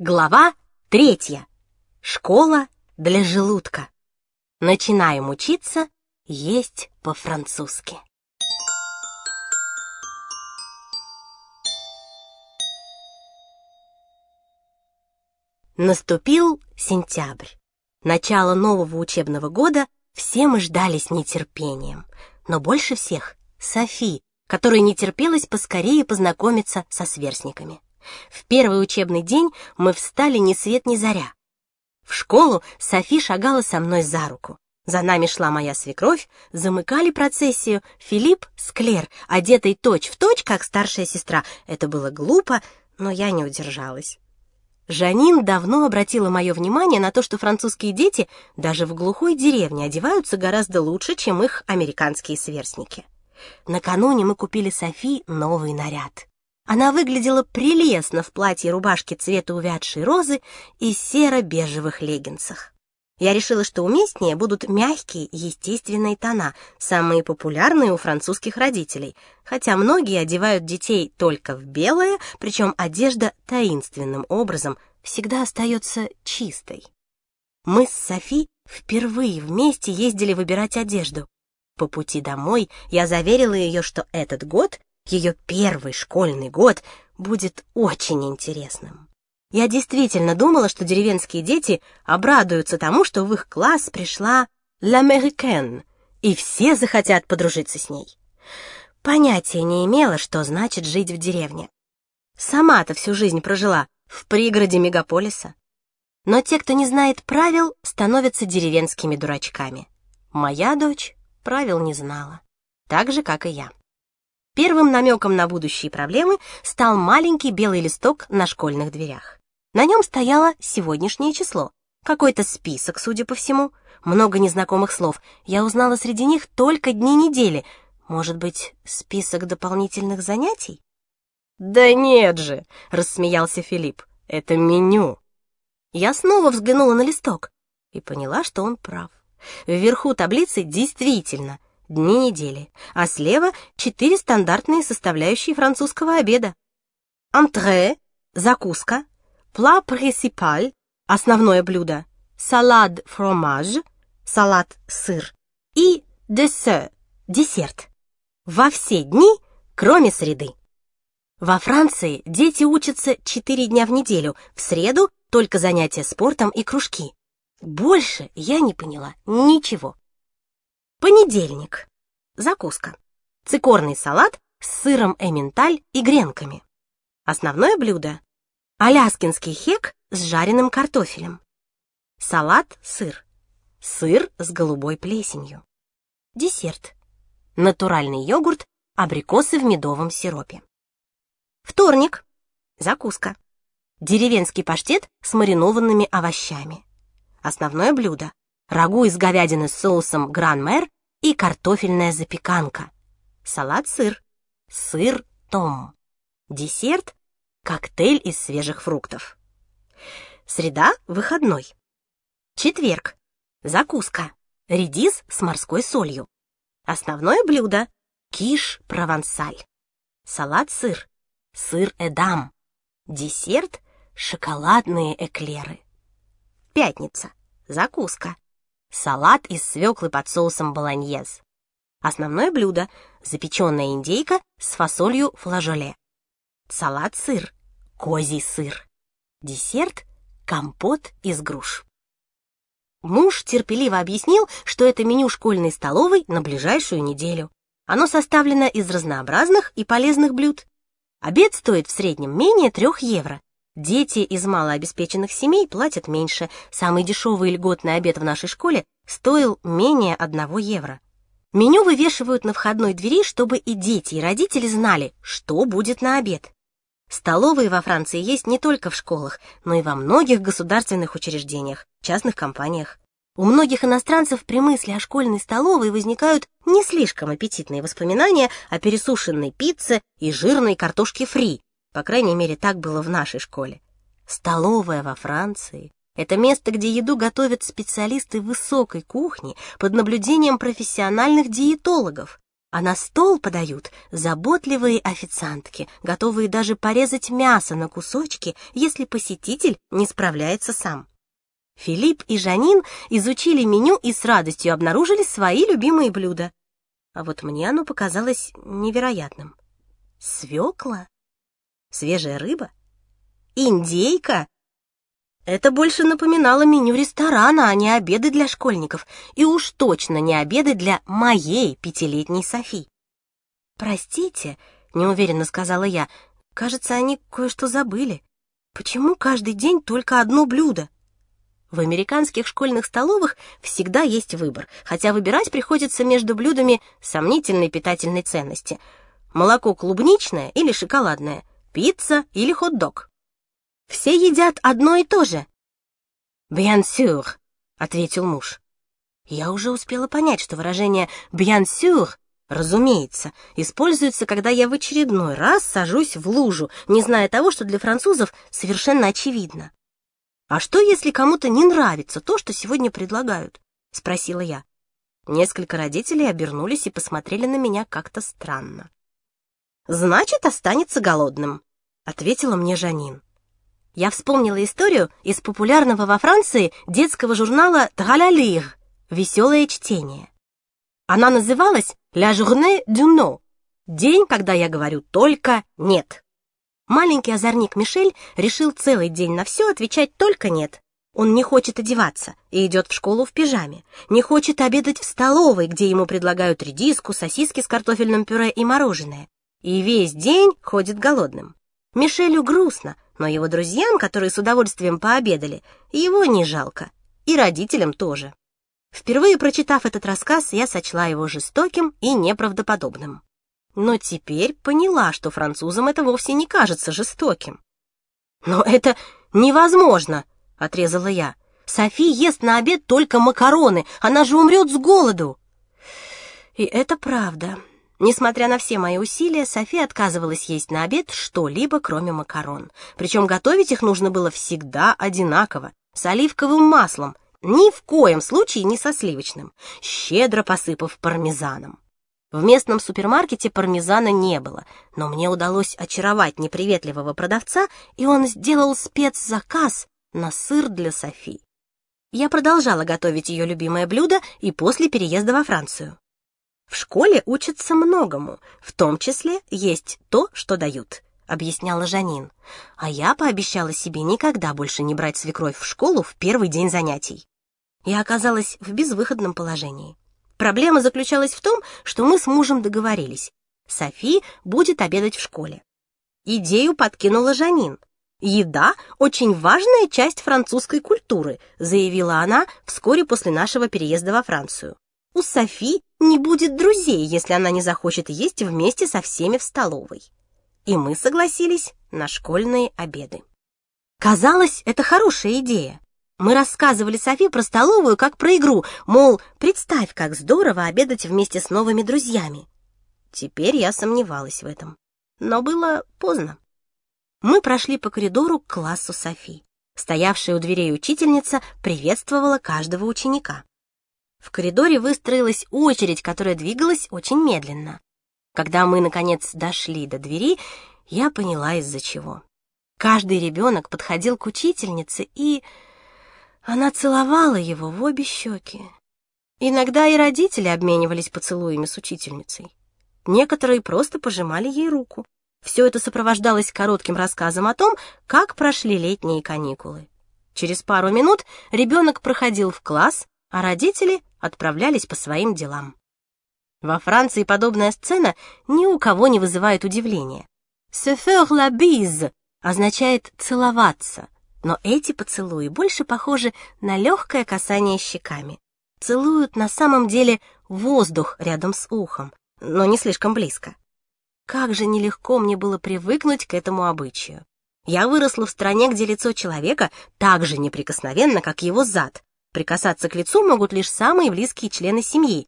Глава третья. Школа для желудка. Начинаем учиться есть по-французски. Наступил сентябрь. Начало нового учебного года все мы ждали с нетерпением. Но больше всех Софи, которой не терпелось поскорее познакомиться со сверстниками. В первый учебный день мы встали ни свет ни заря. В школу Софи шагала со мной за руку. За нами шла моя свекровь, замыкали процессию Филипп с Клер, одетый точь-в-точь, как старшая сестра. Это было глупо, но я не удержалась. Жанин давно обратила мое внимание на то, что французские дети даже в глухой деревне одеваются гораздо лучше, чем их американские сверстники. Накануне мы купили Софи новый наряд. Она выглядела прелестно в платье и рубашке цвета увядшей розы и серо-бежевых леггинсах. Я решила, что уместнее будут мягкие, естественные тона, самые популярные у французских родителей, хотя многие одевают детей только в белое, причем одежда таинственным образом всегда остается чистой. Мы с Софи впервые вместе ездили выбирать одежду. По пути домой я заверила ее, что этот год ее первый школьный год будет очень интересным. Я действительно думала, что деревенские дети обрадуются тому, что в их класс пришла l'américaine, и все захотят подружиться с ней. Понятия не имела, что значит жить в деревне. Сама-то всю жизнь прожила в пригороде мегаполиса. Но те, кто не знает правил, становятся деревенскими дурачками. Моя дочь правил не знала, так же, как и я. Первым намеком на будущие проблемы стал маленький белый листок на школьных дверях. На нем стояло сегодняшнее число, какой-то список, судя по всему, много незнакомых слов. Я узнала среди них только дни недели. Может быть, список дополнительных занятий? «Да нет же!» — рассмеялся Филипп. «Это меню». Я снова взглянула на листок и поняла, что он прав. Вверху таблицы действительно дни недели, а слева четыре стандартные составляющие французского обеда. Антре, закуска, пла принципаль, основное блюдо, салат фромаж, салат сыр и дессе, десерт. Во все дни, кроме среды. Во Франции дети учатся четыре дня в неделю, в среду только занятия спортом и кружки. Больше я не поняла ничего. Понедельник. Закуска. Цикорный салат с сыром эмменталь и гренками. Основное блюдо. Аляскинский хек с жареным картофелем. Салат-сыр. Сыр с голубой плесенью. Десерт. Натуральный йогурт, абрикосы в медовом сиропе. Вторник. Закуска. Деревенский паштет с маринованными овощами. Основное блюдо рагу из говядины с соусом гран-мэр и картофельная запеканка, салат-сыр, сыр-том, десерт, коктейль из свежих фруктов. Среда — выходной. Четверг — закуска, редис с морской солью. Основное блюдо — киш провансаль, салат-сыр, сыр-эдам, десерт — шоколадные эклеры. Пятница — закуска, Салат из свеклы под соусом болоньез. Основное блюдо – запеченная индейка с фасолью флажоле. Салат-сыр, козий сыр. Десерт – компот из груш. Муж терпеливо объяснил, что это меню школьной столовой на ближайшую неделю. Оно составлено из разнообразных и полезных блюд. Обед стоит в среднем менее трех евро, Дети из малообеспеченных семей платят меньше. Самый дешевый льготный обед в нашей школе стоил менее одного евро. Меню вывешивают на входной двери, чтобы и дети, и родители знали, что будет на обед. Столовые во Франции есть не только в школах, но и во многих государственных учреждениях, частных компаниях. У многих иностранцев при мысли о школьной столовой возникают не слишком аппетитные воспоминания о пересушенной пицце и жирной картошке фри, по крайней мере, так было в нашей школе. Столовая во Франции — это место, где еду готовят специалисты высокой кухни под наблюдением профессиональных диетологов. а на стол подают заботливые официантки, готовые даже порезать мясо на кусочки, если посетитель не справляется сам. Филипп и Жанин изучили меню и с радостью обнаружили свои любимые блюда. А вот мне оно показалось невероятным. Свекла? Свежая рыба? Индейка? Это больше напоминало меню ресторана, а не обеды для школьников, и уж точно не обеды для моей пятилетней Софи. «Простите», — неуверенно сказала я, — «кажется, они кое-что забыли. Почему каждый день только одно блюдо?» В американских школьных столовых всегда есть выбор, хотя выбирать приходится между блюдами сомнительной питательной ценности. Молоко клубничное или шоколадное, пицца или хот-дог. Все едят одно и то же. «Bien sûr», — ответил муж. Я уже успела понять, что выражение «bien sûr» Разумеется, используется, когда я в очередной раз сажусь в лужу, не зная того, что для французов совершенно очевидно. «А что, если кому-то не нравится то, что сегодня предлагают?» — спросила я. Несколько родителей обернулись и посмотрели на меня как-то странно. «Значит, останется голодным», — ответила мне Жанин я вспомнила историю из популярного во Франции детского журнала «Тралялир» — «Веселое чтение». Она называлась «La journée du no» — «День, когда я говорю только нет». Маленький озорник Мишель решил целый день на все отвечать только «нет». Он не хочет одеваться и идет в школу в пижаме, не хочет обедать в столовой, где ему предлагают редиску, сосиски с картофельным пюре и мороженое, и весь день ходит голодным. Мишелю грустно, но его друзьям, которые с удовольствием пообедали, его не жалко, и родителям тоже. Впервые прочитав этот рассказ, я сочла его жестоким и неправдоподобным. Но теперь поняла, что французам это вовсе не кажется жестоким. «Но это невозможно!» — отрезала я. «Софи ест на обед только макароны, она же умрет с голоду!» И это правда. Несмотря на все мои усилия, София отказывалась есть на обед что-либо, кроме макарон. Причем готовить их нужно было всегда одинаково, с оливковым маслом, ни в коем случае не со сливочным, щедро посыпав пармезаном. В местном супермаркете пармезана не было, но мне удалось очаровать неприветливого продавца, и он сделал спецзаказ на сыр для Софи. Я продолжала готовить ее любимое блюдо и после переезда во Францию. В школе учатся многому, в том числе есть то, что дают, объясняла Жанин. А я пообещала себе никогда больше не брать свекровь в школу в первый день занятий. Я оказалась в безвыходном положении. Проблема заключалась в том, что мы с мужем договорились. Софи будет обедать в школе. Идею подкинула Жанин. «Еда — очень важная часть французской культуры», заявила она вскоре после нашего переезда во Францию. У Софи не будет друзей, если она не захочет есть вместе со всеми в столовой. И мы согласились на школьные обеды. Казалось, это хорошая идея. Мы рассказывали Софи про столовую как про игру, мол, представь, как здорово обедать вместе с новыми друзьями. Теперь я сомневалась в этом. Но было поздно. Мы прошли по коридору к классу Софи. Стоявшая у дверей учительница приветствовала каждого ученика. В коридоре выстроилась очередь, которая двигалась очень медленно. Когда мы, наконец, дошли до двери, я поняла, из-за чего. Каждый ребенок подходил к учительнице, и она целовала его в обе щеки. Иногда и родители обменивались поцелуями с учительницей. Некоторые просто пожимали ей руку. Все это сопровождалось коротким рассказом о том, как прошли летние каникулы. Через пару минут ребенок проходил в класс, а родители отправлялись по своим делам. Во Франции подобная сцена ни у кого не вызывает удивления. «Se faire la bise» означает «целоваться», но эти поцелуи больше похожи на легкое касание щеками. Целуют на самом деле воздух рядом с ухом, но не слишком близко. Как же нелегко мне было привыкнуть к этому обычаю. Я выросла в стране, где лицо человека так же неприкосновенно, как его зад, Прикасаться к лицу могут лишь самые близкие члены семьи.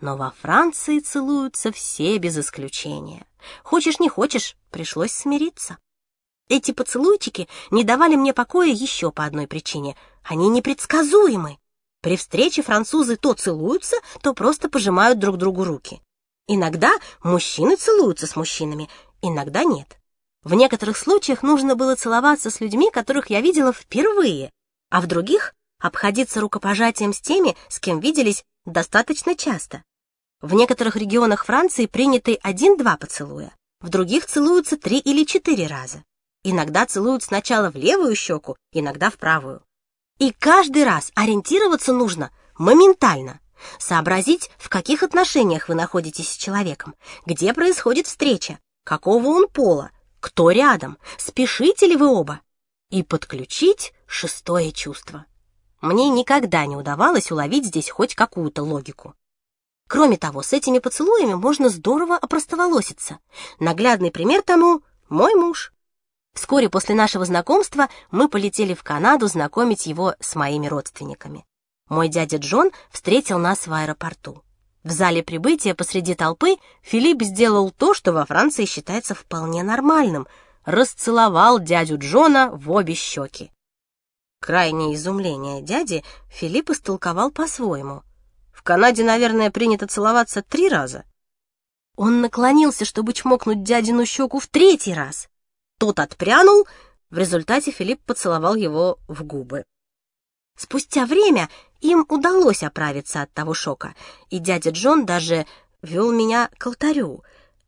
Но во Франции целуются все без исключения. Хочешь не хочешь, пришлось смириться. Эти поцелуйчики не давали мне покоя еще по одной причине. Они непредсказуемы. При встрече французы то целуются, то просто пожимают друг другу руки. Иногда мужчины целуются с мужчинами, иногда нет. В некоторых случаях нужно было целоваться с людьми, которых я видела впервые, а в других — обходиться рукопожатием с теми, с кем виделись достаточно часто. В некоторых регионах Франции приняты один-два поцелуя, в других целуются три или четыре раза. Иногда целуют сначала в левую щеку, иногда в правую. И каждый раз ориентироваться нужно моментально. Сообразить, в каких отношениях вы находитесь с человеком, где происходит встреча, какого он пола, кто рядом, спешите ли вы оба, и подключить шестое чувство. Мне никогда не удавалось уловить здесь хоть какую-то логику. Кроме того, с этими поцелуями можно здорово опростоволоситься. Наглядный пример тому — мой муж. Вскоре после нашего знакомства мы полетели в Канаду знакомить его с моими родственниками. Мой дядя Джон встретил нас в аэропорту. В зале прибытия посреди толпы Филипп сделал то, что во Франции считается вполне нормальным — расцеловал дядю Джона в обе щеки. Крайнее изумление дяди Филипп истолковал по-своему. В Канаде, наверное, принято целоваться три раза. Он наклонился, чтобы чмокнуть дядину щеку в третий раз. Тот отпрянул, в результате Филипп поцеловал его в губы. Спустя время им удалось оправиться от того шока, и дядя Джон даже вел меня к алтарю,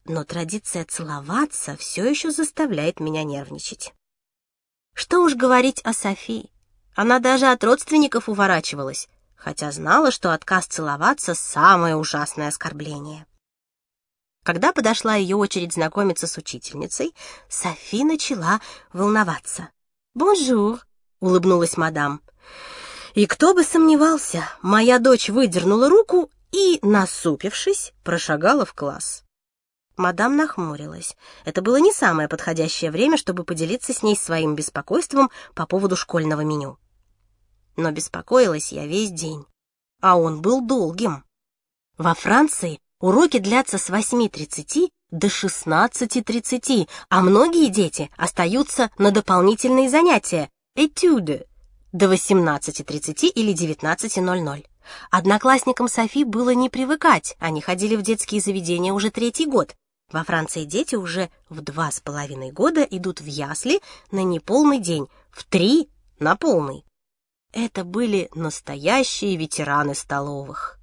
но традиция целоваться все еще заставляет меня нервничать. Что уж говорить о Софии. Она даже от родственников уворачивалась, хотя знала, что отказ целоваться — самое ужасное оскорбление. Когда подошла ее очередь знакомиться с учительницей, Софи начала волноваться. «Bonjour», — улыбнулась мадам. И кто бы сомневался, моя дочь выдернула руку и, насупившись, прошагала в класс. Мадам нахмурилась. Это было не самое подходящее время, чтобы поделиться с ней своим беспокойством по поводу школьного меню. Но беспокоилась я весь день, а он был долгим. Во Франции Уроки длятся с 8.30 до 16.30, а многие дети остаются на дополнительные занятия, этюды, до 18.30 или 19.00. Одноклассникам Софи было не привыкать, они ходили в детские заведения уже третий год. Во Франции дети уже в два с половиной года идут в ясли на неполный день, в три на полный. Это были настоящие ветераны столовых.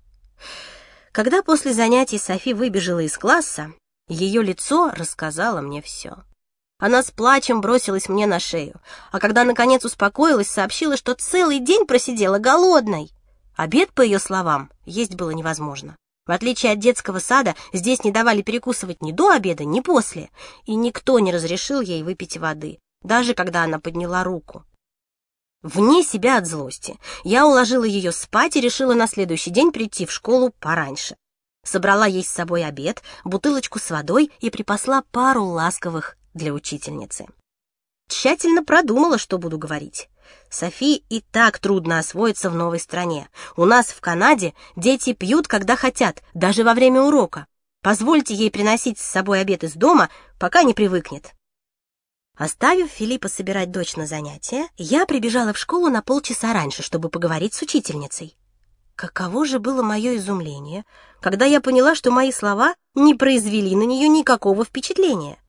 Когда после занятий Софи выбежала из класса, ее лицо рассказало мне все. Она с плачем бросилась мне на шею, а когда наконец успокоилась, сообщила, что целый день просидела голодной. Обед, по ее словам, есть было невозможно. В отличие от детского сада, здесь не давали перекусывать ни до обеда, ни после, и никто не разрешил ей выпить воды, даже когда она подняла руку. Вне себя от злости. Я уложила ее спать и решила на следующий день прийти в школу пораньше. Собрала ей с собой обед, бутылочку с водой и припасла пару ласковых для учительницы. Тщательно продумала, что буду говорить. Софи и так трудно освоиться в новой стране. У нас в Канаде дети пьют, когда хотят, даже во время урока. Позвольте ей приносить с собой обед из дома, пока не привыкнет. Оставив Филиппа собирать дочь на занятия, я прибежала в школу на полчаса раньше, чтобы поговорить с учительницей. Каково же было мое изумление, когда я поняла, что мои слова не произвели на нее никакого впечатления.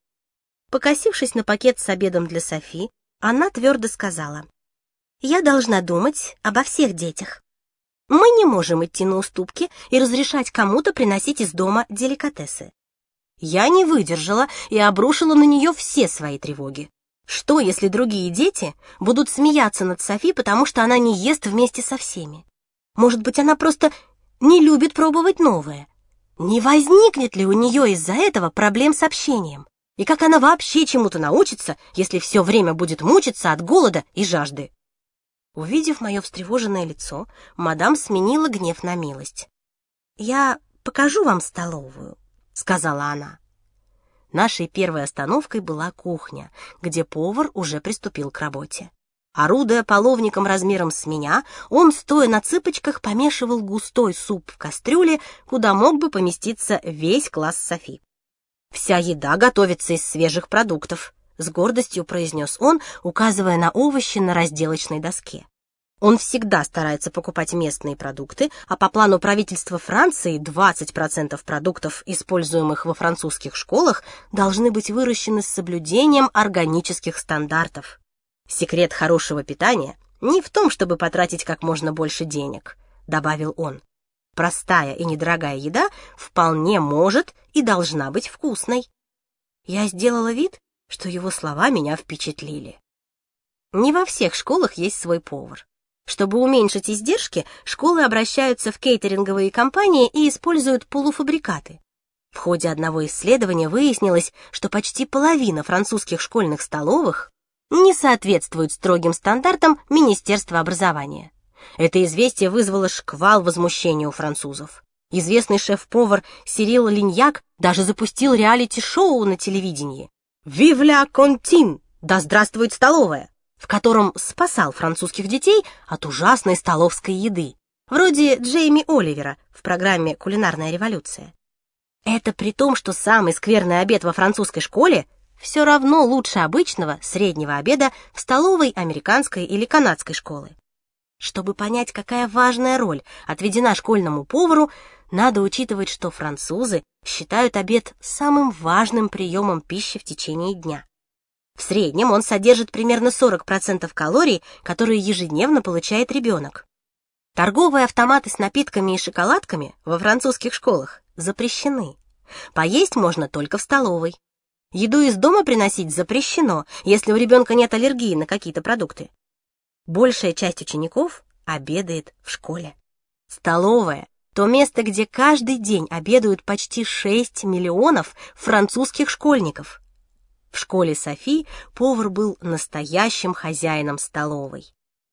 Покосившись на пакет с обедом для Софи, она твердо сказала, «Я должна думать обо всех детях. Мы не можем идти на уступки и разрешать кому-то приносить из дома деликатесы. Я не выдержала и обрушила на нее все свои тревоги. Что, если другие дети будут смеяться над Софи, потому что она не ест вместе со всеми? Может быть, она просто не любит пробовать новое? Не возникнет ли у нее из-за этого проблем с общением? И как она вообще чему-то научится, если все время будет мучиться от голода и жажды? Увидев мое встревоженное лицо, мадам сменила гнев на милость. «Я покажу вам столовую», — сказала она. Нашей первой остановкой была кухня, где повар уже приступил к работе. Орудуя половником размером с меня, он, стоя на цыпочках, помешивал густой суп в кастрюле, куда мог бы поместиться весь класс Софи. «Вся еда готовится из свежих продуктов», — с гордостью произнес он, указывая на овощи на разделочной доске. Он всегда старается покупать местные продукты, а по плану правительства Франции 20% продуктов, используемых во французских школах, должны быть выращены с соблюдением органических стандартов. Секрет хорошего питания не в том, чтобы потратить как можно больше денег, добавил он. Простая и недорогая еда вполне может и должна быть вкусной. Я сделала вид, что его слова меня впечатлили. Не во всех школах есть свой повар. Чтобы уменьшить издержки, школы обращаются в кейтеринговые компании и используют полуфабрикаты. В ходе одного исследования выяснилось, что почти половина французских школьных столовых не соответствует строгим стандартам Министерства образования. Это известие вызвало шквал возмущения у французов. Известный шеф-повар Сирил Линьяк даже запустил реалити-шоу на телевидении. «Вивля Контин! Да здравствует столовая!» В котором спасал французских детей от ужасной столовской еды, вроде Джейми Оливера в программе «Кулинарная революция». Это при том, что самый скверный обед во французской школе все равно лучше обычного среднего обеда в столовой американской или канадской школы. Чтобы понять, какая важная роль отведена школьному повару, надо учитывать, что французы считают обед самым важным приемом пищи в течение дня. В среднем он содержит примерно 40% калорий, которые ежедневно получает ребенок. Торговые автоматы с напитками и шоколадками во французских школах запрещены. Поесть можно только в столовой. Еду из дома приносить запрещено, если у ребенка нет аллергии на какие-то продукты. Большая часть учеников обедает в школе. Столовая — то место, где каждый день обедают почти 6 миллионов французских школьников. В школе Софи повар был настоящим хозяином столовой.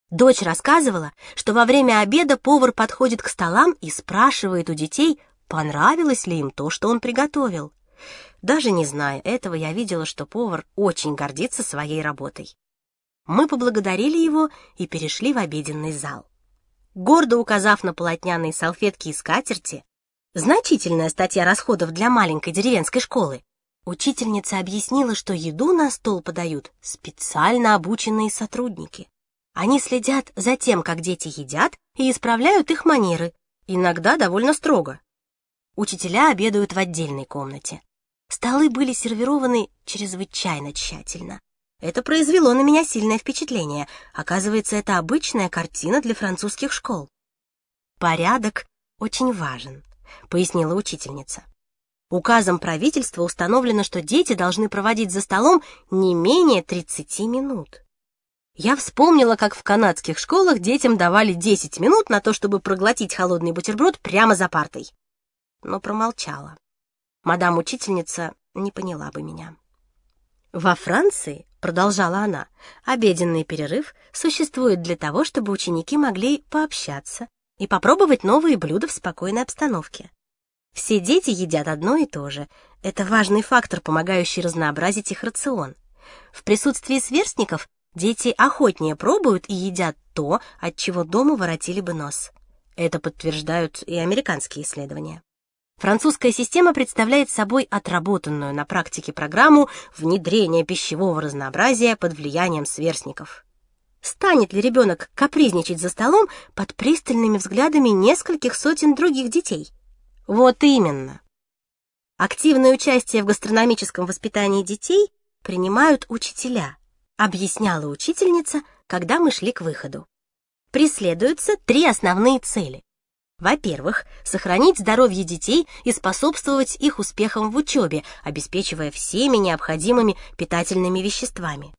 Дочь рассказывала, что во время обеда повар подходит к столам и спрашивает у детей, понравилось ли им то, что он приготовил. Даже не зная этого, я видела, что повар очень гордится своей работой. Мы поблагодарили его и перешли в обеденный зал. Гордо указав на полотняные салфетки и скатерти, значительная статья расходов для маленькой деревенской школы, Учительница объяснила, что еду на стол подают специально обученные сотрудники. Они следят за тем, как дети едят, и исправляют их манеры, иногда довольно строго. Учителя обедают в отдельной комнате. Столы были сервированы чрезвычайно тщательно. Это произвело на меня сильное впечатление. Оказывается, это обычная картина для французских школ. «Порядок очень важен», — пояснила учительница. Указом правительства установлено, что дети должны проводить за столом не менее 30 минут. Я вспомнила, как в канадских школах детям давали 10 минут на то, чтобы проглотить холодный бутерброд прямо за партой. Но промолчала. Мадам-учительница не поняла бы меня. Во Франции, продолжала она, обеденный перерыв существует для того, чтобы ученики могли пообщаться и попробовать новые блюда в спокойной обстановке. Все дети едят одно и то же. Это важный фактор, помогающий разнообразить их рацион. В присутствии сверстников дети охотнее пробуют и едят то, от чего дома воротили бы нос. Это подтверждают и американские исследования. Французская система представляет собой отработанную на практике программу внедрения пищевого разнообразия под влиянием сверстников. Станет ли ребенок капризничать за столом под пристальными взглядами нескольких сотен других детей? Вот именно. Активное участие в гастрономическом воспитании детей принимают учителя, объясняла учительница, когда мы шли к выходу. Преследуются три основные цели. Во-первых, сохранить здоровье детей и способствовать их успехам в учебе, обеспечивая всеми необходимыми питательными веществами.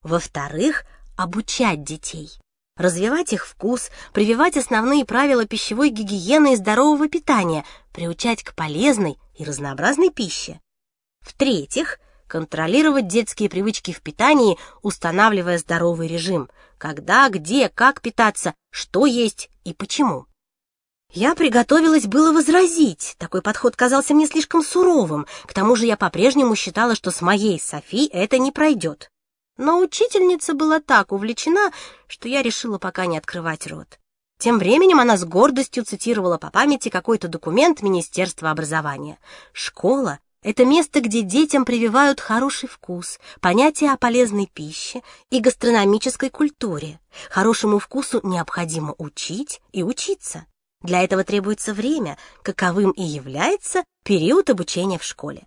Во-вторых, обучать детей развивать их вкус, прививать основные правила пищевой гигиены и здорового питания, приучать к полезной и разнообразной пище. В-третьих, контролировать детские привычки в питании, устанавливая здоровый режим, когда, где, как питаться, что есть и почему. Я приготовилась было возразить, такой подход казался мне слишком суровым, к тому же я по-прежнему считала, что с моей Софи это не пройдет. Но учительница была так увлечена, что я решила пока не открывать рот. Тем временем она с гордостью цитировала по памяти какой-то документ Министерства образования. Школа Это место, где детям прививают хороший вкус, понятие о полезной пище и гастрономической культуре. Хорошему вкусу необходимо учить и учиться. Для этого требуется время, каковым и является период обучения в школе.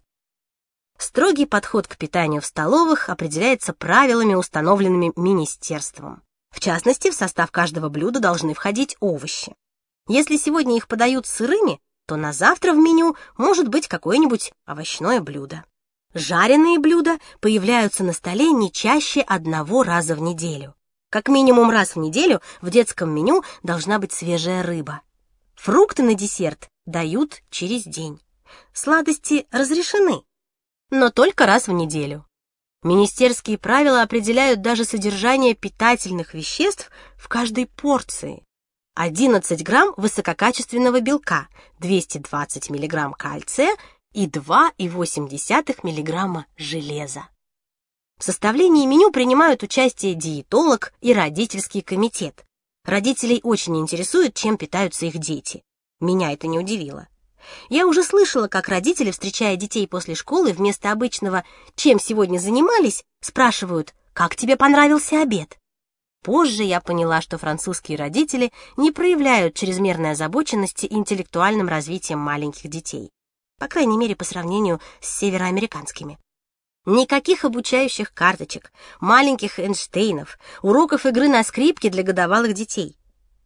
Строгий подход к питанию в столовых определяется правилами, установленными министерством. В частности, в состав каждого блюда должны входить овощи. Если сегодня их подают сырыми, то на завтра в меню может быть какое-нибудь овощное блюдо. Жареные блюда появляются на столе не чаще одного раза в неделю. Как минимум раз в неделю в детском меню должна быть свежая рыба. Фрукты на десерт дают через день. Сладости разрешены, но только раз в неделю. Министерские правила определяют даже содержание питательных веществ в каждой порции. 11 грамм высококачественного белка, 220 миллиграмм кальция и 2,8 миллиграмма железа. В составлении меню принимают участие диетолог и родительский комитет. Родителей очень интересует, чем питаются их дети. Меня это не удивило. Я уже слышала, как родители, встречая детей после школы, вместо обычного «чем сегодня занимались?» спрашивают «как тебе понравился обед?» Позже я поняла, что французские родители не проявляют чрезмерной озабоченности интеллектуальным развитием маленьких детей, по крайней мере, по сравнению с североамериканскими. Никаких обучающих карточек, маленьких Эйнштейнов, уроков игры на скрипке для годовалых детей.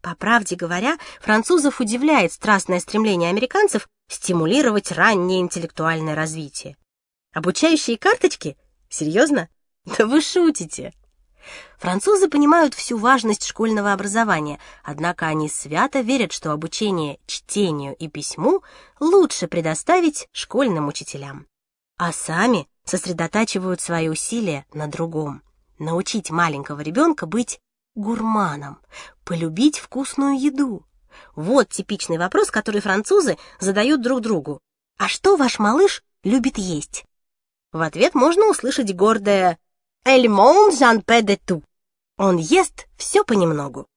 По правде говоря, французов удивляет страстное стремление американцев стимулировать раннее интеллектуальное развитие. Обучающие карточки? Серьезно? Да вы шутите. Французы понимают всю важность школьного образования, однако они свято верят, что обучение чтению и письму лучше предоставить школьным учителям. А сами сосредотачивают свои усилия на другом. Научить маленького ребенка быть гурманом, полюбить вкусную еду. Вот типичный вопрос, который французы задают друг другу. «А что ваш малыш любит есть?» В ответ можно услышать гордое «Elle mange un peu de tout». Он ест все понемногу.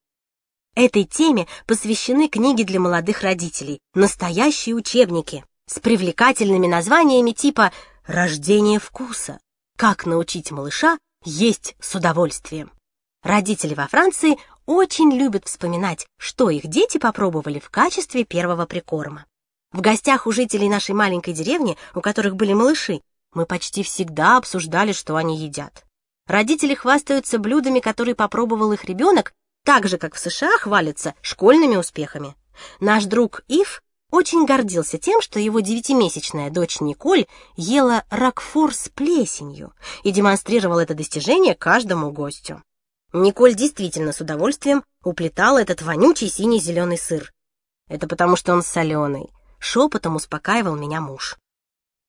Этой теме посвящены книги для молодых родителей, настоящие учебники с привлекательными названиями типа «Рождение вкуса», «Как научить малыша есть с удовольствием». Родители во Франции очень любят вспоминать, что их дети попробовали в качестве первого прикорма. В гостях у жителей нашей маленькой деревни, у которых были малыши, мы почти всегда обсуждали, что они едят. Родители хвастаются блюдами, которые попробовал их ребенок, так же, как в США хвалятся школьными успехами. Наш друг Ив очень гордился тем, что его девятимесячная дочь Николь ела ракфор с плесенью и демонстрировал это достижение каждому гостю. Николь действительно с удовольствием уплетала этот вонючий синий-зеленый сыр. Это потому, что он соленый. Шепотом успокаивал меня муж.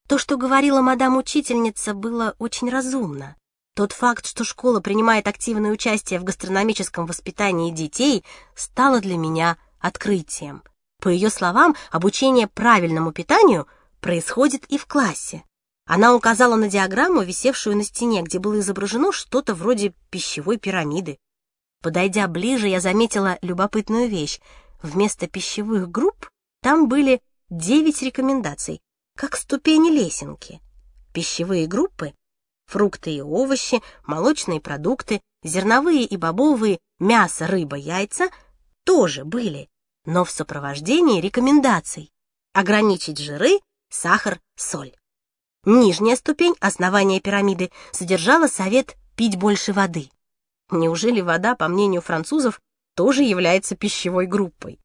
То, что говорила мадам-учительница, было очень разумно. Тот факт, что школа принимает активное участие в гастрономическом воспитании детей, стало для меня открытием. По ее словам, обучение правильному питанию происходит и в классе. Она указала на диаграмму, висевшую на стене, где было изображено что-то вроде пищевой пирамиды. Подойдя ближе, я заметила любопытную вещь. Вместо пищевых групп там были девять рекомендаций, как ступени лесенки. Пищевые группы — фрукты и овощи, молочные продукты, зерновые и бобовые, мясо, рыба, яйца — тоже были, но в сопровождении рекомендаций. Ограничить жиры, сахар, соль. Нижняя ступень, основания пирамиды, содержала совет пить больше воды. Неужели вода, по мнению французов, тоже является пищевой группой?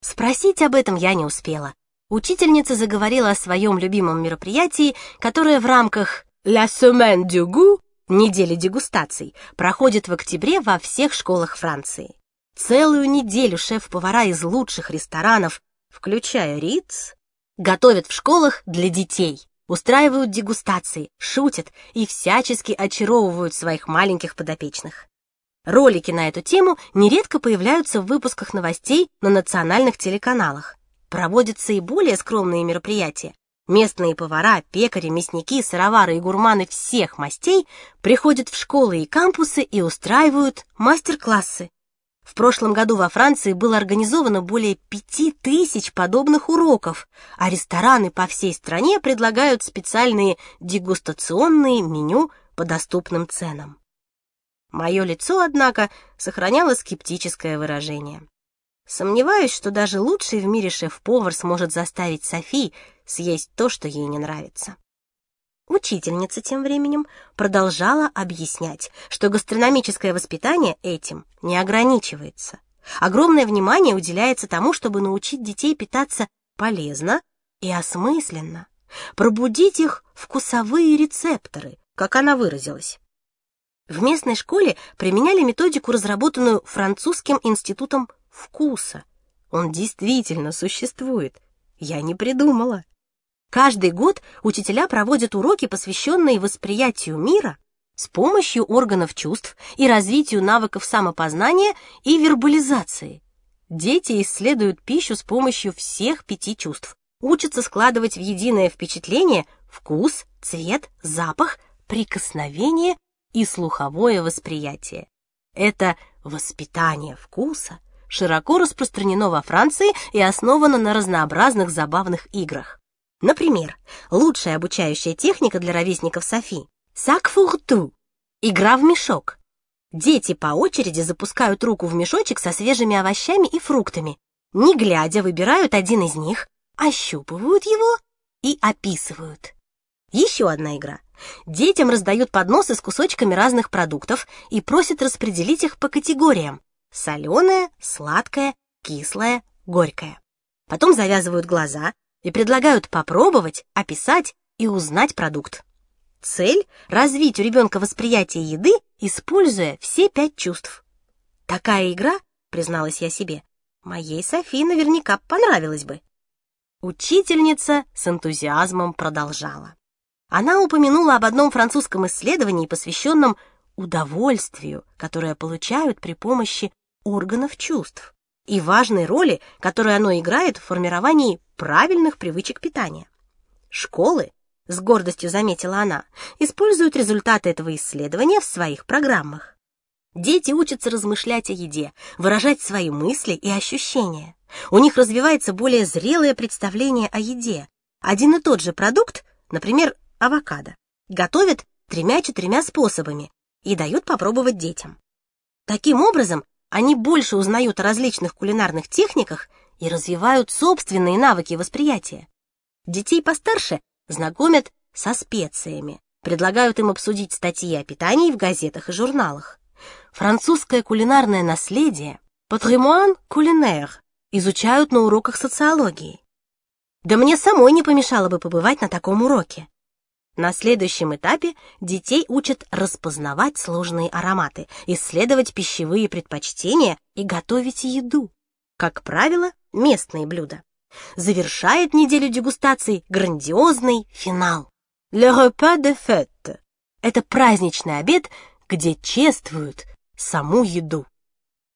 Спросить об этом я не успела. Учительница заговорила о своем любимом мероприятии, которое в рамках «La Semaine du Goût» недели дегустаций проходит в октябре во всех школах Франции. Целую неделю шеф-повара из лучших ресторанов, включая Риц, готовят в школах для детей устраивают дегустации, шутят и всячески очаровывают своих маленьких подопечных. Ролики на эту тему нередко появляются в выпусках новостей на национальных телеканалах. Проводятся и более скромные мероприятия. Местные повара, пекари, мясники, сыровары и гурманы всех мастей приходят в школы и кампусы и устраивают мастер-классы. В прошлом году во Франции было организовано более пяти тысяч подобных уроков, а рестораны по всей стране предлагают специальные дегустационные меню по доступным ценам. Мое лицо, однако, сохраняло скептическое выражение. Сомневаюсь, что даже лучший в мире шеф-повар сможет заставить Софи съесть то, что ей не нравится. Учительница тем временем продолжала объяснять, что гастрономическое воспитание этим не ограничивается. Огромное внимание уделяется тому, чтобы научить детей питаться полезно и осмысленно, пробудить их вкусовые рецепторы, как она выразилась. В местной школе применяли методику, разработанную французским институтом вкуса. Он действительно существует. Я не придумала. Каждый год учителя проводят уроки, посвященные восприятию мира с помощью органов чувств и развитию навыков самопознания и вербализации. Дети исследуют пищу с помощью всех пяти чувств, учатся складывать в единое впечатление вкус, цвет, запах, прикосновение и слуховое восприятие. Это воспитание вкуса широко распространено во Франции и основано на разнообразных забавных играх. Например, лучшая обучающая техника для ровесников Софи — сак-фурту — игра в мешок. Дети по очереди запускают руку в мешочек со свежими овощами и фруктами, не глядя выбирают один из них, ощупывают его и описывают. Еще одна игра. Детям раздают подносы с кусочками разных продуктов и просят распределить их по категориям — соленое, сладкое, кислое, горькое. Потом завязывают глаза, и предлагают попробовать, описать и узнать продукт. Цель — развить у ребенка восприятие еды, используя все пять чувств. Такая игра, призналась я себе, моей Софии наверняка понравилась бы. Учительница с энтузиазмом продолжала. Она упомянула об одном французском исследовании, посвященном удовольствию, которое получают при помощи органов чувств и важной роли, которую оно играет в формировании правильных привычек питания. Школы, с гордостью заметила она, используют результаты этого исследования в своих программах. Дети учатся размышлять о еде, выражать свои мысли и ощущения. У них развивается более зрелое представление о еде. Один и тот же продукт, например, авокадо, готовят тремя-четырьмя способами и дают попробовать детям. Таким образом, они больше узнают о различных кулинарных техниках и развивают собственные навыки восприятия. Детей постарше знакомят со специями, предлагают им обсудить статьи о питании в газетах и журналах. Французское кулинарное наследие, патримуан кулинер, изучают на уроках социологии. Да мне самой не помешало бы побывать на таком уроке. На следующем этапе детей учат распознавать сложные ароматы, исследовать пищевые предпочтения и готовить еду. Как правило, местные блюда. Завершает неделю дегустаций грандиозный финал. Le repas de fête. Это праздничный обед, где чествуют саму еду.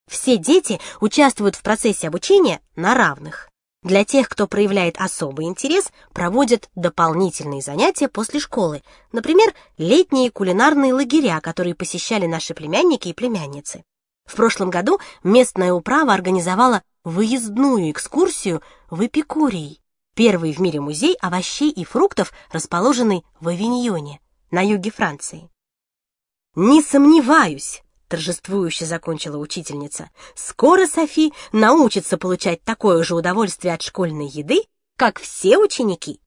Все дети участвуют в процессе обучения на равных. Для тех, кто проявляет особый интерес, проводят дополнительные занятия после школы, например, летние кулинарные лагеря, которые посещали наши племянники и племянницы. В прошлом году местная управа организовала выездную экскурсию в Эпикурий, первый в мире музей овощей и фруктов, расположенный в Авиньоне, на юге Франции. Не сомневаюсь, торжествующе закончила учительница. Скоро Софи научится получать такое же удовольствие от школьной еды, как все ученики.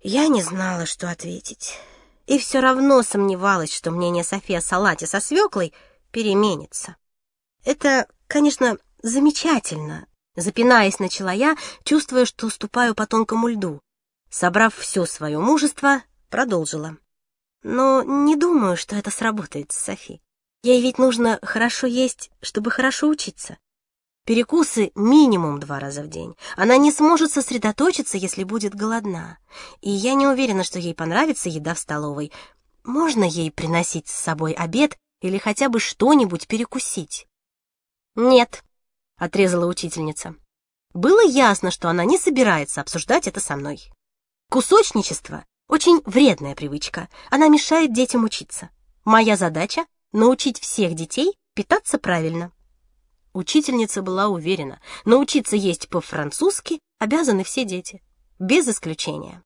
Я не знала, что ответить, и все равно сомневалась, что мнение Софи о салате со свеклой переменится. Это, конечно, замечательно, запинаясь, начала я, чувствуя, что уступаю по тонкому льду. Собрав все свое мужество, продолжила. Но не думаю, что это сработает с Софи. Ей ведь нужно хорошо есть, чтобы хорошо учиться. Перекусы минимум два раза в день. Она не сможет сосредоточиться, если будет голодна. И я не уверена, что ей понравится еда в столовой. Можно ей приносить с собой обед или хотя бы что-нибудь перекусить? Нет, отрезала учительница. Было ясно, что она не собирается обсуждать это со мной. Кусочничество — очень вредная привычка. Она мешает детям учиться. Моя задача научить всех детей питаться правильно. Учительница была уверена, научиться есть по-французски обязаны все дети, без исключения.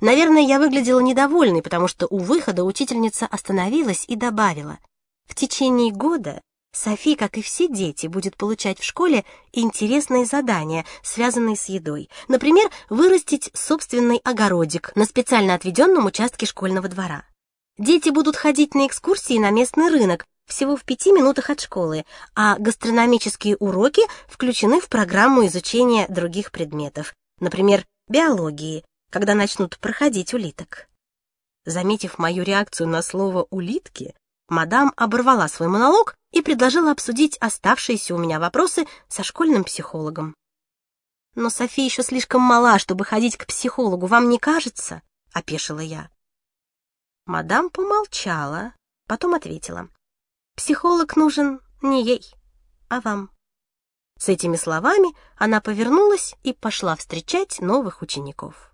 Наверное, я выглядела недовольной, потому что у выхода учительница остановилась и добавила. В течение года Софи, как и все дети, будет получать в школе интересные задания, связанные с едой. Например, вырастить собственный огородик на специально отведенном участке школьного двора. Дети будут ходить на экскурсии на местный рынок всего в пяти минутах от школы, а гастрономические уроки включены в программу изучения других предметов, например, биологии, когда начнут проходить улиток. Заметив мою реакцию на слово «улитки», мадам оборвала свой монолог и предложила обсудить оставшиеся у меня вопросы со школьным психологом. «Но София еще слишком мала, чтобы ходить к психологу, вам не кажется?» — опешила я. Мадам помолчала, потом ответила. «Психолог нужен не ей, а вам». С этими словами она повернулась и пошла встречать новых учеников.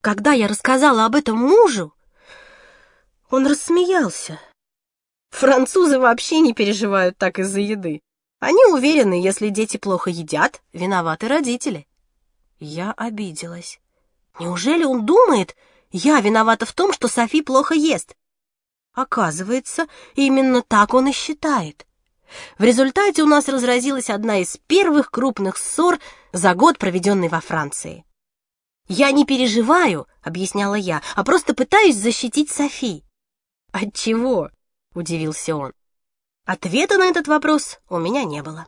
Когда я рассказала об этом мужу, он рассмеялся. Французы вообще не переживают так из-за еды. Они уверены, если дети плохо едят, виноваты родители. Я обиделась. Неужели он думает, я виновата в том, что Софи плохо ест? Оказывается, именно так он и считает. В результате у нас разразилась одна из первых крупных ссор за год, проведенный во Франции. «Я не переживаю», — объясняла я, «а просто пытаюсь защитить Софи». «От чего?» — удивился он. Ответа на этот вопрос у меня не было.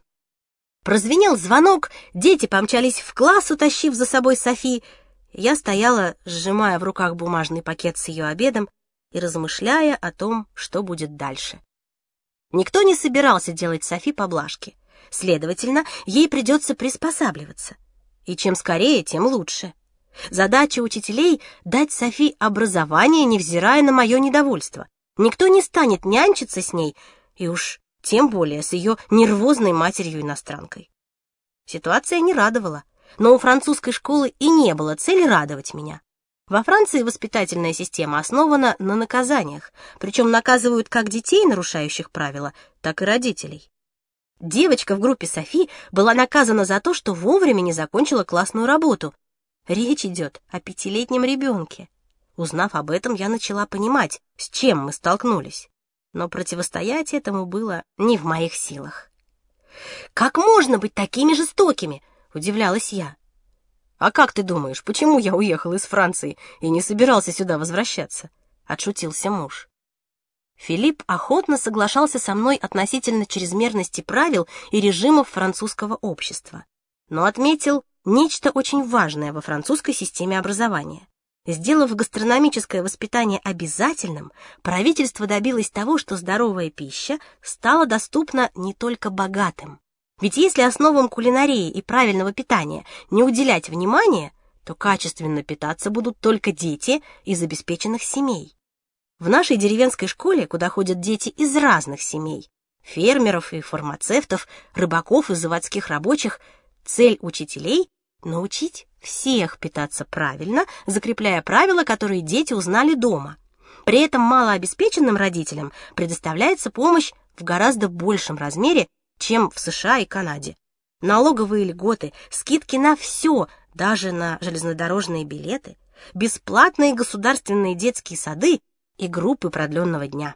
Прозвенел звонок, дети помчались в класс, утащив за собой Софи. Я стояла, сжимая в руках бумажный пакет с ее обедом и размышляя о том, что будет дальше. Никто не собирался делать Софи поблажки. Следовательно, ей придется приспосабливаться. И чем скорее, тем лучше. Задача учителей — дать Софи образование, невзирая на мое недовольство. Никто не станет нянчиться с ней, и уж тем более с ее нервозной матерью-иностранкой. Ситуация не радовала, но у французской школы и не было цели радовать меня. Во Франции воспитательная система основана на наказаниях, причем наказывают как детей, нарушающих правила, так и родителей. Девочка в группе Софи была наказана за то, что вовремя не закончила классную работу. Речь идет о пятилетнем ребенке. Узнав об этом, я начала понимать, с чем мы столкнулись. Но противостоять этому было не в моих силах. «Как можно быть такими жестокими?» — удивлялась я. «А как ты думаешь, почему я уехал из Франции и не собирался сюда возвращаться?» — отшутился муж. Филипп охотно соглашался со мной относительно чрезмерности правил и режимов французского общества, но отметил нечто очень важное во французской системе образования. Сделав гастрономическое воспитание обязательным, правительство добилось того, что здоровая пища стала доступна не только богатым. Ведь если основам кулинарии и правильного питания не уделять внимания, то качественно питаться будут только дети из обеспеченных семей. В нашей деревенской школе, куда ходят дети из разных семей, фермеров и фармацевтов, рыбаков и заводских рабочих, цель учителей — научить всех питаться правильно, закрепляя правила, которые дети узнали дома. При этом малообеспеченным родителям предоставляется помощь в гораздо большем размере, чем в США и Канаде. Налоговые льготы, скидки на все, даже на железнодорожные билеты, бесплатные государственные детские сады и группы продленного дня.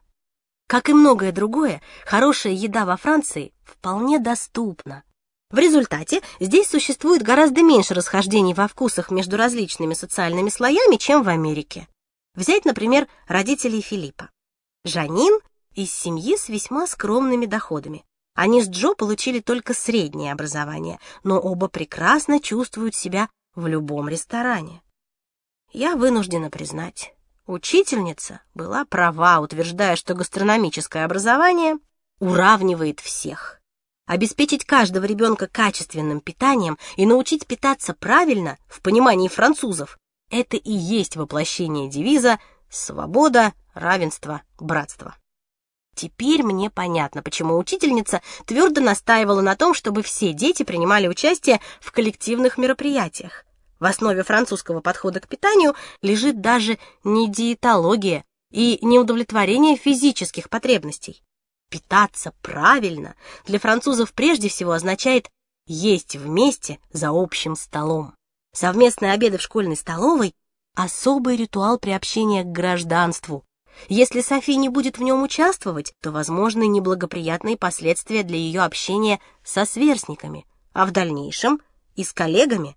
Как и многое другое, хорошая еда во Франции вполне доступна. В результате здесь существует гораздо меньше расхождений во вкусах между различными социальными слоями, чем в Америке. Взять, например, родителей Филиппа. Жанин из семьи с весьма скромными доходами. Они с Джо получили только среднее образование, но оба прекрасно чувствуют себя в любом ресторане. Я вынуждена признать, учительница была права, утверждая, что гастрономическое образование уравнивает всех. Обеспечить каждого ребенка качественным питанием и научить питаться правильно, в понимании французов, это и есть воплощение девиза «Свобода, равенство, братство». Теперь мне понятно, почему учительница твердо настаивала на том, чтобы все дети принимали участие в коллективных мероприятиях. В основе французского подхода к питанию лежит даже не диетология и не удовлетворение физических потребностей, Питаться правильно для французов прежде всего означает есть вместе за общим столом. Совместные обеды в школьной столовой — особый ритуал приобщения к гражданству. Если Софи не будет в нем участвовать, то возможны неблагоприятные последствия для ее общения со сверстниками, а в дальнейшем и с коллегами.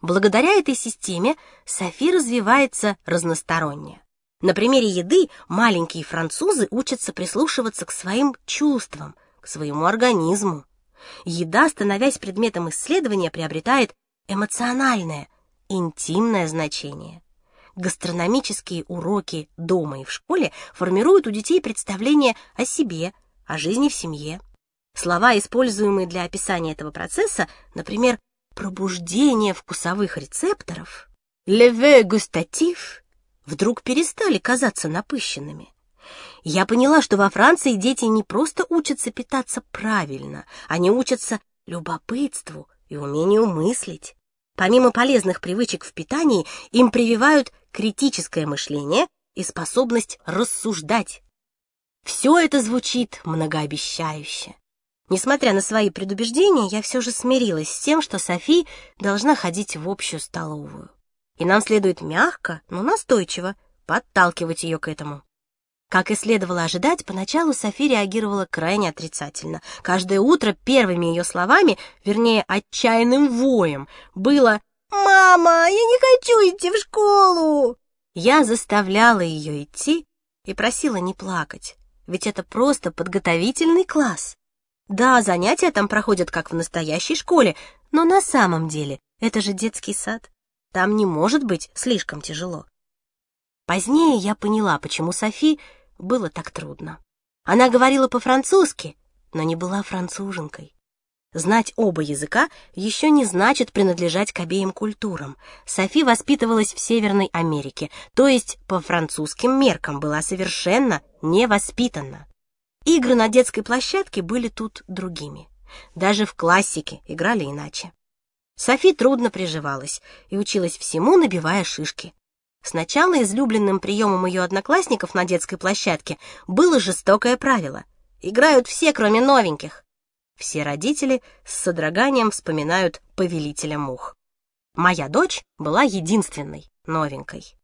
Благодаря этой системе Софи развивается разносторонне. На примере еды маленькие французы учатся прислушиваться к своим чувствам, к своему организму. Еда, становясь предметом исследования, приобретает эмоциональное, интимное значение. Гастрономические уроки дома и в школе формируют у детей представление о себе, о жизни в семье. Слова, используемые для описания этого процесса, например, пробуждение вкусовых рецепторов, «levé густатив», вдруг перестали казаться напыщенными. Я поняла, что во Франции дети не просто учатся питаться правильно, они учатся любопытству и умению мыслить. Помимо полезных привычек в питании, им прививают критическое мышление и способность рассуждать. Все это звучит многообещающе. Несмотря на свои предубеждения, я все же смирилась с тем, что Софи должна ходить в общую столовую. И нам следует мягко, но настойчиво подталкивать ее к этому. Как и следовало ожидать, поначалу Софи реагировала крайне отрицательно. Каждое утро первыми ее словами, вернее, отчаянным воем, было «Мама, я не хочу идти в школу!» Я заставляла ее идти и просила не плакать, ведь это просто подготовительный класс. Да, занятия там проходят как в настоящей школе, но на самом деле это же детский сад. Там не может быть слишком тяжело. Позднее я поняла, почему Софи было так трудно. Она говорила по-французски, но не была француженкой. Знать оба языка еще не значит принадлежать к обеим культурам. Софи воспитывалась в Северной Америке, то есть по французским меркам была совершенно невоспитанна. Игры на детской площадке были тут другими. Даже в классике играли иначе. Софи трудно приживалась и училась всему, набивая шишки. Сначала излюбленным приемом ее одноклассников на детской площадке было жестокое правило. Играют все, кроме новеньких. Все родители с содроганием вспоминают повелителя мух. Моя дочь была единственной новенькой.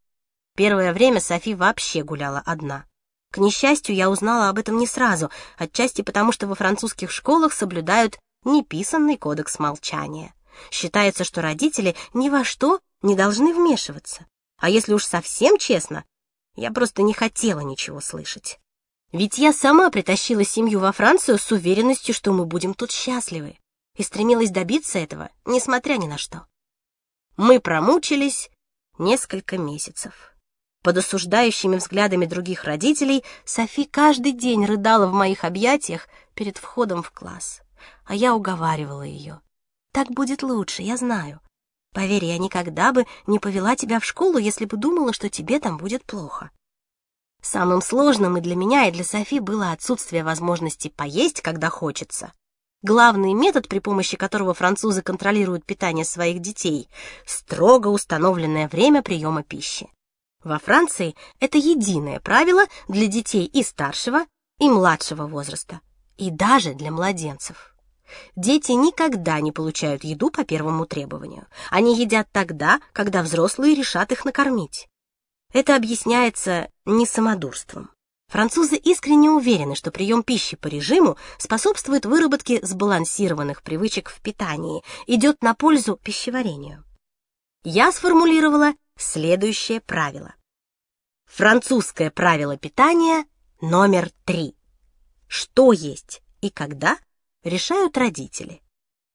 Первое время Софи вообще гуляла одна. К несчастью, я узнала об этом не сразу, отчасти потому, что во французских школах соблюдают неписанный кодекс молчания. Считается, что родители ни во что не должны вмешиваться. А если уж совсем честно, я просто не хотела ничего слышать. Ведь я сама притащила семью во Францию с уверенностью, что мы будем тут счастливы, и стремилась добиться этого, несмотря ни на что. Мы промучились несколько месяцев. Под осуждающими взглядами других родителей Софи каждый день рыдала в моих объятиях перед входом в класс. А я уговаривала ее. «Так будет лучше, я знаю. Поверь, я никогда бы не повела тебя в школу, если бы думала, что тебе там будет плохо». Самым сложным и для меня, и для Софи было отсутствие возможности поесть, когда хочется. Главный метод, при помощи которого французы контролируют питание своих детей — строго установленное время приема пищи. Во Франции это единое правило для детей и старшего, и младшего возраста, и даже для младенцев. Дети никогда не получают еду по первому требованию. Они едят тогда, когда взрослые решат их накормить. Это объясняется не самодурством. Французы искренне уверены, что прием пищи по режиму способствует выработке сбалансированных привычек в питании, идет на пользу пищеварению. Я сформулировала следующее правило. Французское правило питания номер три. Что есть и когда решают родители.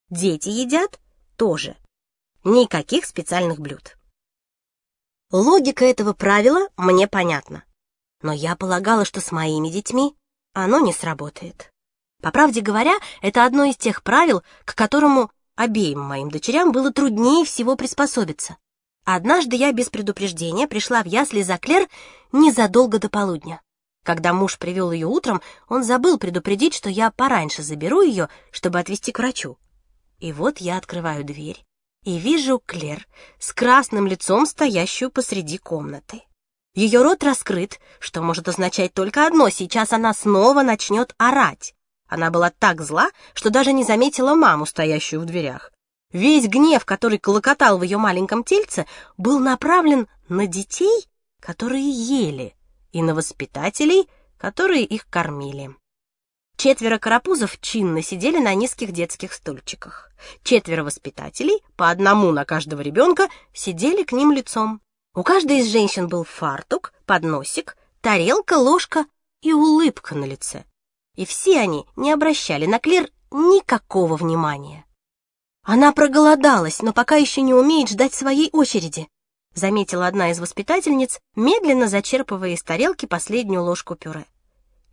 Дети едят тоже. Никаких специальных блюд. Логика этого правила мне понятна. Но я полагала, что с моими детьми оно не сработает. По правде говоря, это одно из тех правил, к которому обеим моим дочерям было труднее всего приспособиться. Однажды я без предупреждения пришла в ясли за Клер незадолго до полудня. Когда муж привел ее утром, он забыл предупредить, что я пораньше заберу ее, чтобы отвезти к врачу. И вот я открываю дверь и вижу Клер с красным лицом, стоящую посреди комнаты. Ее рот раскрыт, что может означать только одно — сейчас она снова начнет орать. Она была так зла, что даже не заметила маму, стоящую в дверях. Весь гнев, который колокотал в ее маленьком тельце, был направлен на детей, которые ели, и на воспитателей, которые их кормили. Четверо карапузов чинно сидели на низких детских стульчиках. Четверо воспитателей, по одному на каждого ребенка, сидели к ним лицом. У каждой из женщин был фартук, подносик, тарелка, ложка и улыбка на лице. И все они не обращали на Клер никакого внимания. Она проголодалась, но пока еще не умеет ждать своей очереди, заметила одна из воспитательниц, медленно зачерпывая из тарелки последнюю ложку пюре.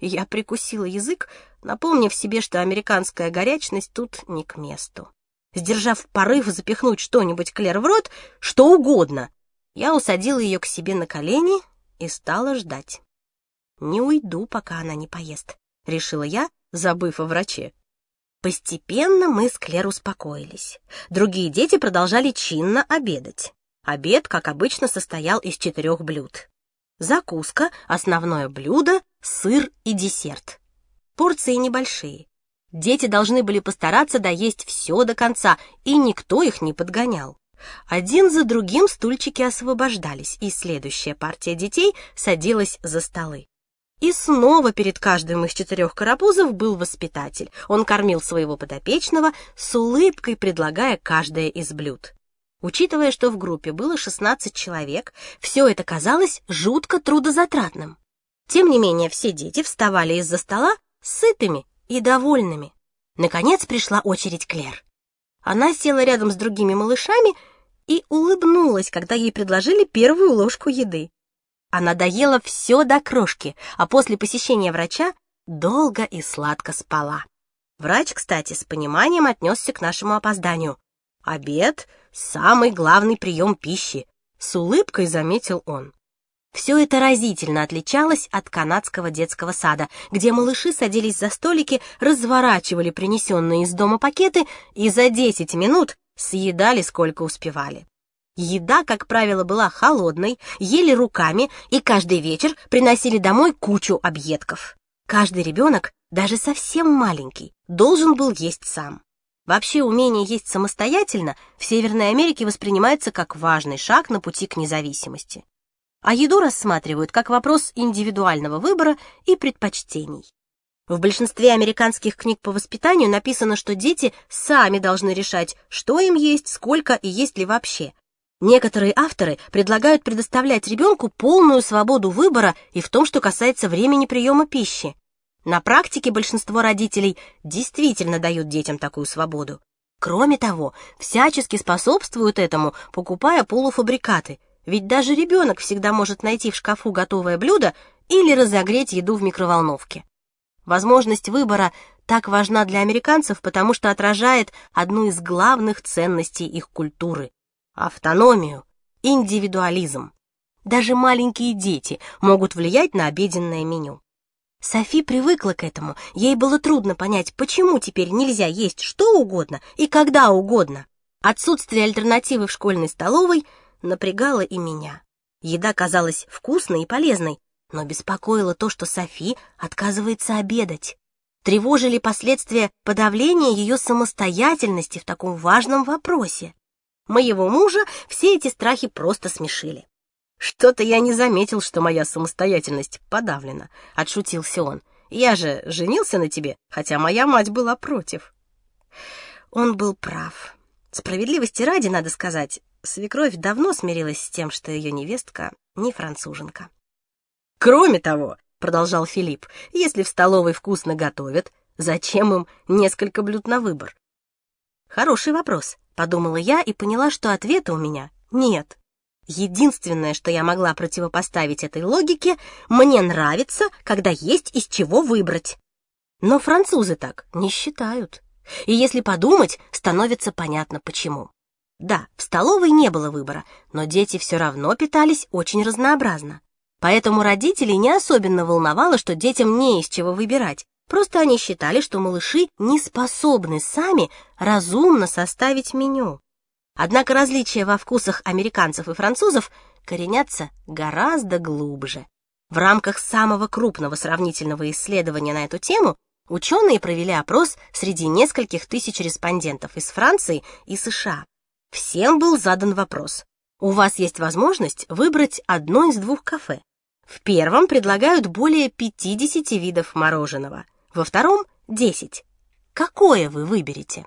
Я прикусила язык, напомнив себе, что американская горячность тут не к месту. Сдержав порыв запихнуть что-нибудь Клер в рот, что угодно, я усадила ее к себе на колени и стала ждать. «Не уйду, пока она не поест», — решила я, забыв о враче. Постепенно мы с Клер успокоились. Другие дети продолжали чинно обедать. Обед, как обычно, состоял из четырех блюд. Закуска, основное блюдо, сыр и десерт. Порции небольшие. Дети должны были постараться доесть все до конца, и никто их не подгонял. Один за другим стульчики освобождались, и следующая партия детей садилась за столы. И снова перед каждым из четырех карапузов был воспитатель. Он кормил своего подопечного, с улыбкой предлагая каждое из блюд. Учитывая, что в группе было 16 человек, все это казалось жутко трудозатратным. Тем не менее, все дети вставали из-за стола сытыми и довольными. Наконец пришла очередь Клер. Она села рядом с другими малышами и улыбнулась, когда ей предложили первую ложку еды. Она доела все до крошки, а после посещения врача долго и сладко спала. Врач, кстати, с пониманием отнесся к нашему опозданию. Обед — самый главный прием пищи, с улыбкой заметил он. Все это разительно отличалось от канадского детского сада, где малыши садились за столики, разворачивали принесенные из дома пакеты и за 10 минут съедали сколько успевали. Еда, как правило, была холодной, ели руками и каждый вечер приносили домой кучу объедков. Каждый ребенок, даже совсем маленький, должен был есть сам. Вообще умение есть самостоятельно в Северной Америке воспринимается как важный шаг на пути к независимости. А еду рассматривают как вопрос индивидуального выбора и предпочтений. В большинстве американских книг по воспитанию написано, что дети сами должны решать, что им есть, сколько и есть ли вообще, Некоторые авторы предлагают предоставлять ребенку полную свободу выбора и в том, что касается времени приема пищи. На практике большинство родителей действительно дают детям такую свободу. Кроме того, всячески способствуют этому, покупая полуфабрикаты, ведь даже ребенок всегда может найти в шкафу готовое блюдо или разогреть еду в микроволновке. Возможность выбора так важна для американцев, потому что отражает одну из главных ценностей их культуры автономию, индивидуализм. Даже маленькие дети могут влиять на обеденное меню. Софи привыкла к этому, ей было трудно понять, почему теперь нельзя есть что угодно и когда угодно. Отсутствие альтернативы в школьной столовой напрягало и меня. Еда казалась вкусной и полезной, но беспокоило то, что Софи отказывается обедать. Тревожили последствия подавления ее самостоятельности в таком важном вопросе. Моего мужа все эти страхи просто смешили. «Что-то я не заметил, что моя самостоятельность подавлена», — отшутился он. «Я же женился на тебе, хотя моя мать была против». Он был прав. Справедливости ради, надо сказать, свекровь давно смирилась с тем, что ее невестка не француженка. «Кроме того», — продолжал Филипп, — «если в столовой вкусно готовят, зачем им несколько блюд на выбор?» Хороший вопрос подумала я и поняла, что ответа у меня нет. Единственное, что я могла противопоставить этой логике, мне нравится, когда есть из чего выбрать. Но французы так не считают. И если подумать, становится понятно почему. Да, в столовой не было выбора, но дети все равно питались очень разнообразно. Поэтому родителей не особенно волновало, что детям не из чего выбирать. Просто они считали, что малыши не способны сами разумно составить меню. Однако различия во вкусах американцев и французов коренятся гораздо глубже. В рамках самого крупного сравнительного исследования на эту тему ученые провели опрос среди нескольких тысяч респондентов из Франции и США. Всем был задан вопрос. У вас есть возможность выбрать одно из двух кафе. В первом предлагают более 50 видов мороженого, во втором — 10. Какое вы выберете?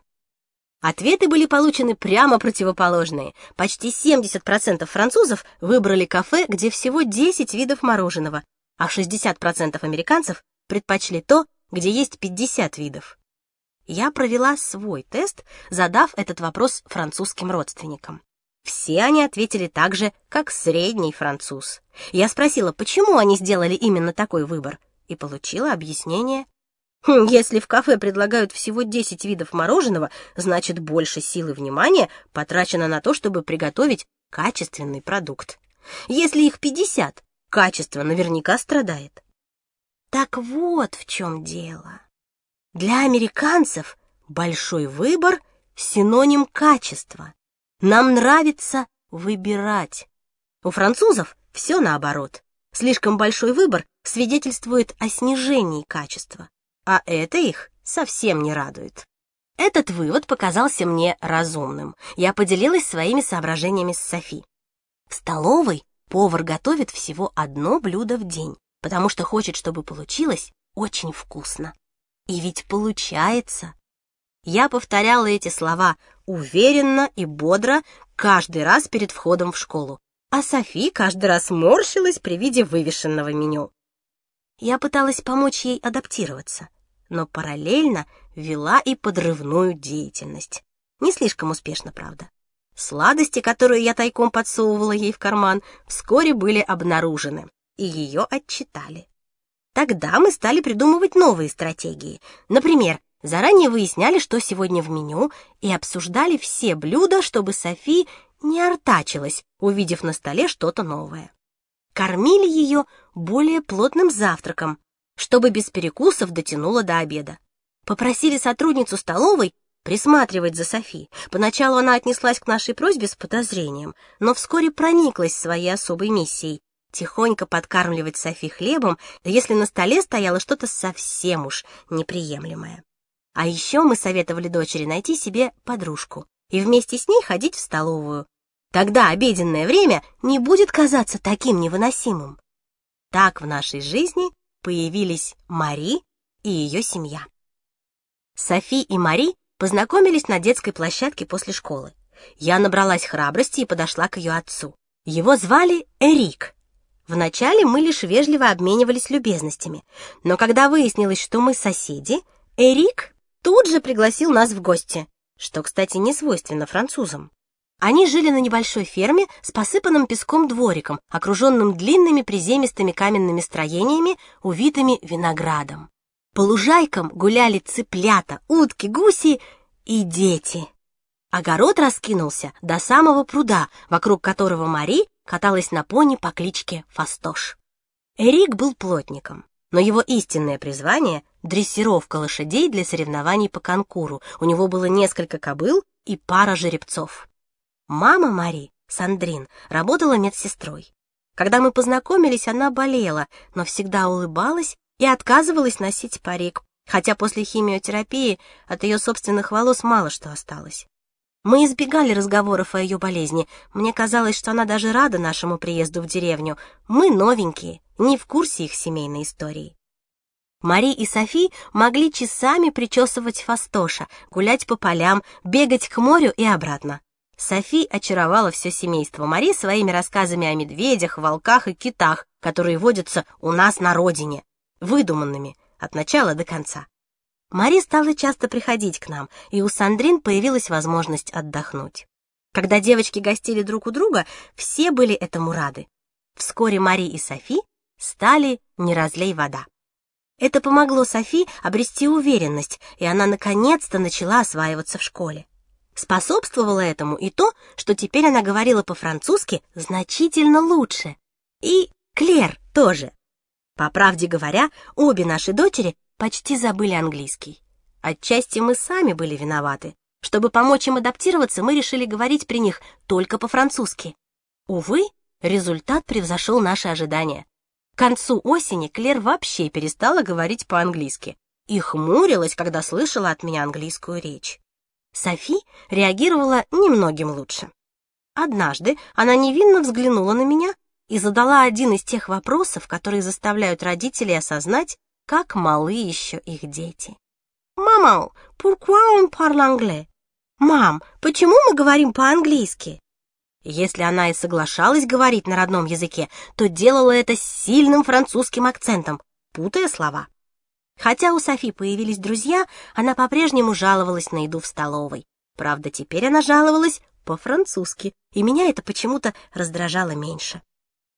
Ответы были получены прямо противоположные. Почти 70% французов выбрали кафе, где всего 10 видов мороженого, а 60% американцев предпочли то, где есть 50 видов. Я провела свой тест, задав этот вопрос французским родственникам. Все они ответили так же, как средний француз. Я спросила, почему они сделали именно такой выбор, и получила объяснение. Хм, если в кафе предлагают всего 10 видов мороженого, значит больше сил и внимания потрачено на то, чтобы приготовить качественный продукт. Если их 50, качество наверняка страдает. Так вот в чем дело. Для американцев большой выбор — синоним качества. Нам нравится выбирать. У французов все наоборот. Слишком большой выбор свидетельствует о снижении качества а это их совсем не радует. Этот вывод показался мне разумным. Я поделилась своими соображениями с Софи. В столовой повар готовит всего одно блюдо в день, потому что хочет, чтобы получилось очень вкусно. И ведь получается. Я повторяла эти слова уверенно и бодро каждый раз перед входом в школу, а Софи каждый раз морщилась при виде вывешенного меню. Я пыталась помочь ей адаптироваться, но параллельно вела и подрывную деятельность. Не слишком успешно, правда. Сладости, которые я тайком подсовывала ей в карман, вскоре были обнаружены, и ее отчитали. Тогда мы стали придумывать новые стратегии. Например, заранее выясняли, что сегодня в меню, и обсуждали все блюда, чтобы Софи не артачилась, увидев на столе что-то новое кормили ее более плотным завтраком, чтобы без перекусов дотянуло до обеда. Попросили сотрудницу столовой присматривать за Софи. Поначалу она отнеслась к нашей просьбе с подозрением, но вскоре прониклась своей особой миссией — тихонько подкармливать Софи хлебом, если на столе стояло что-то совсем уж неприемлемое. А еще мы советовали дочери найти себе подружку и вместе с ней ходить в столовую, Тогда обеденное время не будет казаться таким невыносимым. Так в нашей жизни появились Мари и ее семья. Софи и Мари познакомились на детской площадке после школы. Я набралась храбрости и подошла к ее отцу. Его звали Эрик. Вначале мы лишь вежливо обменивались любезностями, но когда выяснилось, что мы соседи, Эрик тут же пригласил нас в гости, что, кстати, не свойственно французам. Они жили на небольшой ферме с посыпанным песком двориком, окруженным длинными приземистыми каменными строениями, увитыми виноградом. По лужайкам гуляли цыплята, утки, гуси и дети. Огород раскинулся до самого пруда, вокруг которого Мари каталась на пони по кличке Фастош. Эрик был плотником, но его истинное призвание — дрессировка лошадей для соревнований по конкуру. У него было несколько кобыл и пара жеребцов. Мама Мари, Сандрин, работала медсестрой. Когда мы познакомились, она болела, но всегда улыбалась и отказывалась носить парик, хотя после химиотерапии от ее собственных волос мало что осталось. Мы избегали разговоров о ее болезни. Мне казалось, что она даже рада нашему приезду в деревню. Мы новенькие, не в курсе их семейной истории. Мари и Софи могли часами причесывать фастоша, гулять по полям, бегать к морю и обратно. Софи очаровала все семейство Мари своими рассказами о медведях, волках и китах, которые водятся у нас на родине, выдуманными от начала до конца. Мари стала часто приходить к нам, и у Сандрин появилась возможность отдохнуть. Когда девочки гостили друг у друга, все были этому рады. Вскоре Мари и Софи стали «не разлей вода». Это помогло Софи обрести уверенность, и она наконец-то начала осваиваться в школе. Способствовало этому и то, что теперь она говорила по-французски значительно лучше. И Клер тоже. По правде говоря, обе наши дочери почти забыли английский. Отчасти мы сами были виноваты. Чтобы помочь им адаптироваться, мы решили говорить при них только по-французски. Увы, Результат превзошел наши ожидания. К концу осени Клер вообще перестала говорить по-английски и хмурилась, когда слышала от меня английскую речь. Софи реагировала немногим лучше. Однажды она невинно взглянула на меня и задала один из тех вопросов, которые заставляют родителей осознать, как малы еще их дети. «Мама, pourquoi on parle anglais?» «Мам, почему мы говорим по-английски?» Если она и соглашалась говорить на родном языке, то делала это с сильным французским акцентом, путая слова. Хотя у Софи появились друзья, она по-прежнему жаловалась на еду в столовой. Правда, теперь она жаловалась по-французски, и меня это почему-то раздражало меньше.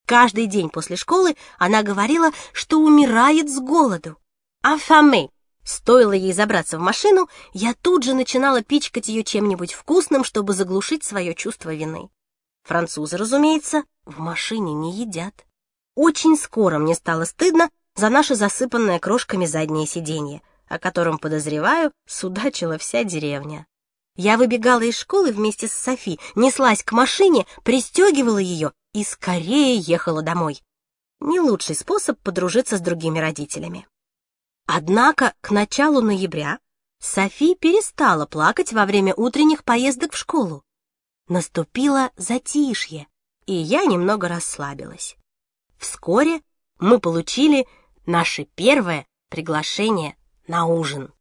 Каждый день после школы она говорила, что умирает с голоду. «Афаме!» Стоило ей забраться в машину, я тут же начинала пичкать ее чем-нибудь вкусным, чтобы заглушить свое чувство вины. Французы, разумеется, в машине не едят. Очень скоро мне стало стыдно за наше засыпанное крошками заднее сиденье, о котором, подозреваю, судачила вся деревня. Я выбегала из школы вместе с Софи, неслась к машине, пристегивала ее и скорее ехала домой. Не лучший способ подружиться с другими родителями. Однако к началу ноября Софи перестала плакать во время утренних поездок в школу. Наступило затишье, и я немного расслабилась. Вскоре мы получили наше первое приглашение на ужин.